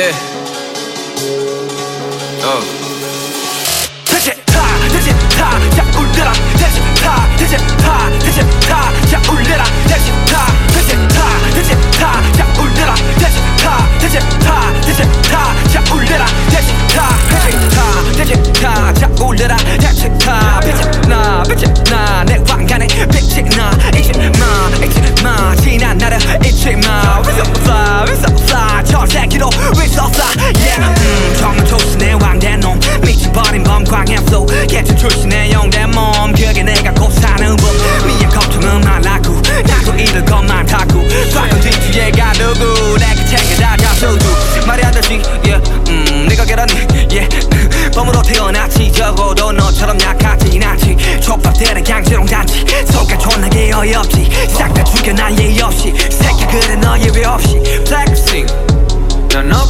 Yeah. Oh. 대체 다, 대체 다, 약 올려라. 대체 다, 대체 다, 대체 다. No, no.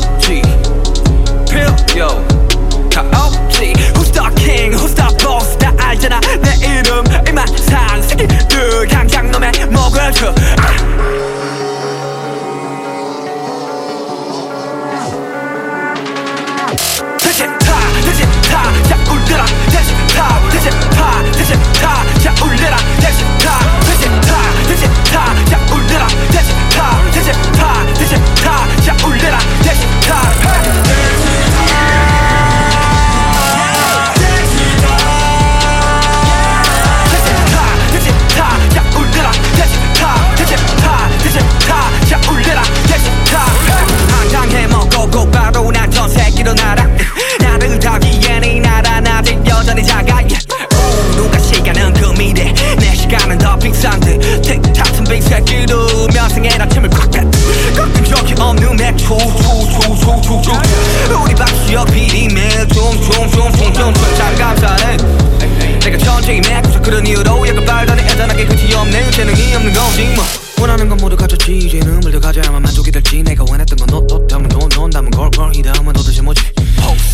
게임에 고작 그런 이유로 약간 말도 안 애단하게 끝이 없네. 재능이 없는 거지 뭐. 원하는 건 모두 가졌지. 이제는 물도 가져야만 만족이 될지. 내가 원했던 건너너 담은 돈넌 담은 걸걸이 다음은 도대체 뭐지?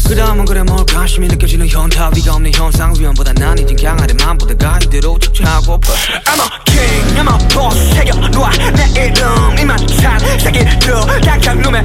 그 다음은 그래 뭘까 심히 느껴지는 현타 위가 없는 현상. 위험보다 난 이젠 강하리 맘보다 가이드로 착취하고 I'm a king, I'm a boss. 새겨놓아 내 이름. 이만 산 새끼들. 당장 놈의